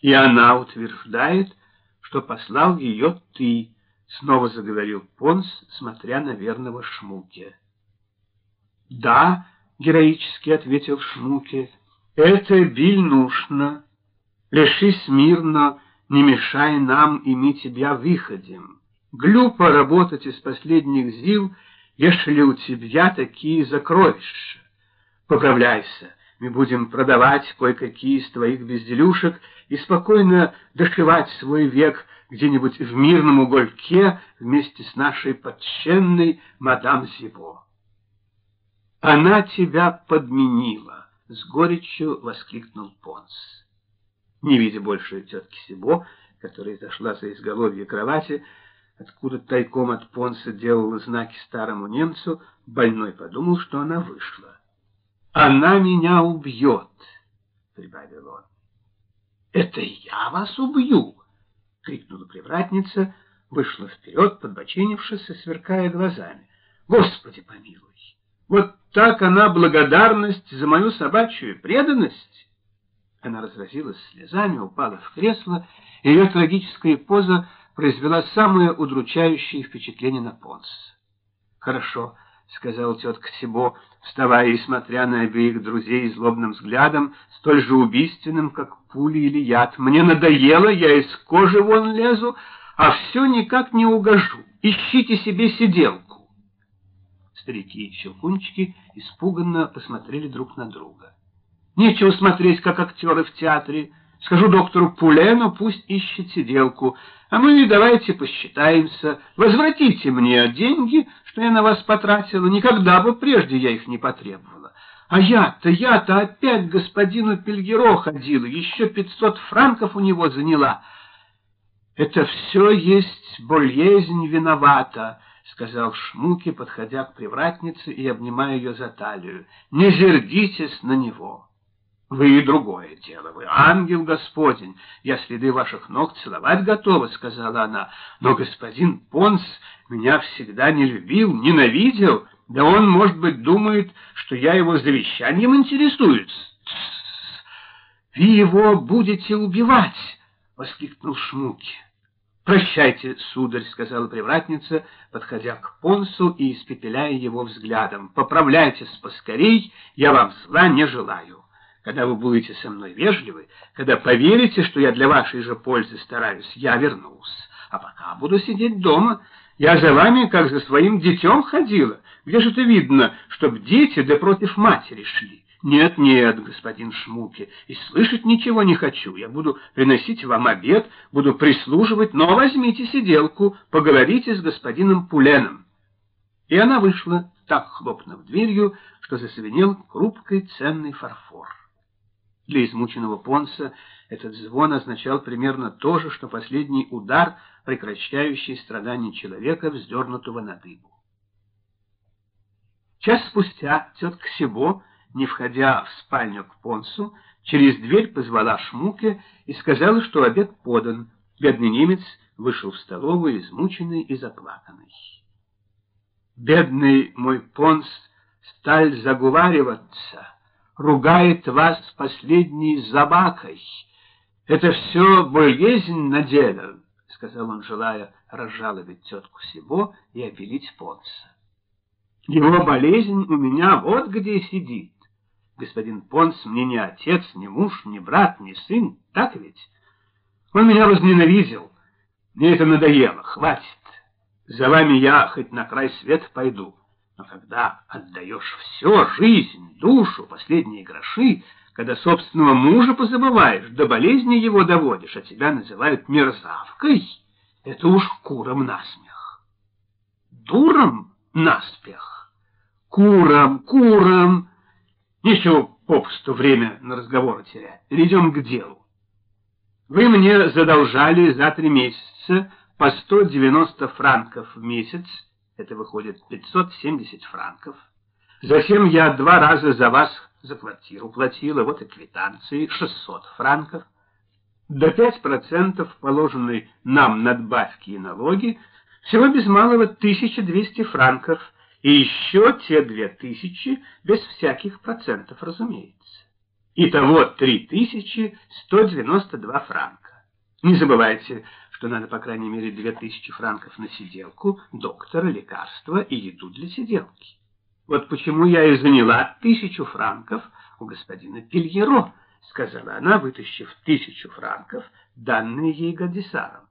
И она утверждает, что послал ее ты, — снова заговорил Понс, смотря на верного Шмуке. — Да, — героически ответил Шмуке, — это биль нужно. Лишись мирно, не мешай нам, и мы тебя выходим. Глупо работать из последних зил, если у тебя такие закровища. Поправляйся, мы будем продавать кое-какие из твоих безделюшек и спокойно дошивать свой век где-нибудь в мирном угольке вместе с нашей подченной мадам Зибо. Она тебя подменила, — с горечью воскликнул Понс. Не видя больше тетки Сибо, которая зашла за изголовье кровати, откуда тайком от Понса делала знаки старому немцу, больной подумал, что она вышла. «Она меня убьет», — прибавил он. «Это я вас убью!» — крикнула привратница, вышла вперед, подбоченившись и сверкая глазами. «Господи помилуй! Вот так она благодарность за мою собачью преданность!» Она разразилась слезами, упала в кресло, и ее трагическая поза произвела самое удручающее впечатление на Понс. «Хорошо», — сказала тетка Сибо, вставая и смотря на обеих друзей злобным взглядом, столь же убийственным, как пули или яд. «Мне надоело, я из кожи вон лезу, а все никак не угожу. Ищите себе сиделку». Старики и щелкунчики испуганно посмотрели друг на друга. Нечего смотреть, как актеры в театре. Скажу доктору Пулену, пусть ищет сиделку. А мы давайте посчитаемся. Возвратите мне деньги, что я на вас потратила. Никогда бы прежде я их не потребовала. А я-то, я-то опять господину Пельгеро ходила, еще пятьсот франков у него заняла. Это все есть болезнь виновата, — сказал Шмуки, подходя к привратнице и обнимая ее за талию. — Не сердитесь на него. Вы и другое дело, вы ангел Господень, я следы ваших ног целовать готова, — сказала она. Но господин Понс меня всегда не любил, ненавидел, да он, может быть, думает, что я его завещанием интересуюсь. — Вы его будете убивать! — воскликнул Шмуки. — Прощайте, сударь, — сказала привратница, подходя к Понсу и испепеляя его взглядом. — Поправляйтесь поскорей, я вам зла не желаю. Когда вы будете со мной вежливы, когда поверите, что я для вашей же пользы стараюсь, я вернусь. А пока буду сидеть дома. Я за вами, как за своим детем ходила. Где же это видно, чтоб дети да против матери шли? Нет, нет, господин Шмуки, и слышать ничего не хочу. Я буду приносить вам обед, буду прислуживать, но возьмите сиделку, поговорите с господином Пуленом. И она вышла, так хлопнув дверью, что засвинел крупкой ценный фарфор. Для измученного Понса этот звон означал примерно то же, что последний удар, прекращающий страдания человека, вздернутого на дыбу. Час спустя тетка Сибо, не входя в спальню к Понсу, через дверь позвала Шмуке и сказала, что обед подан. Бедный немец вышел в столовую, измученный и заплаканный. «Бедный мой Понс сталь заговариваться», ругает вас последней забакой. Это все болезнь на деле, — сказал он, желая разжаловать тетку Сибо и обелить Понса. Его болезнь у меня вот где сидит. Господин Понс мне не отец, не муж, не брат, не сын, так ведь? Он меня возненавидел. Мне это надоело, хватит. За вами я хоть на край света пойду. Но когда отдаешь все, жизнь, душу, последние гроши, когда собственного мужа позабываешь, до болезни его доводишь, а тебя называют мерзавкой, это уж куром насмех. Дуром наспех. Куром, куром. Нечего попусту время на разговоры терять. Перейдем к делу. Вы мне задолжали за три месяца по 190 франков в месяц, это выходит 570 франков. Затем я два раза за вас за квартиру платила, вот и квитанции, 600 франков. До 5% положенной нам надбавки и налоги, всего без малого 1200 франков, и еще те 2000 без всяких процентов, разумеется. Итого 3192 франка. Не забывайте, что надо по крайней мере 2000 франков на сиделку, доктора, лекарства и еду для сиделки. Вот почему я и заняла тысячу франков у господина Пильеро, сказала она, вытащив тысячу франков, данные ей Гадисаром.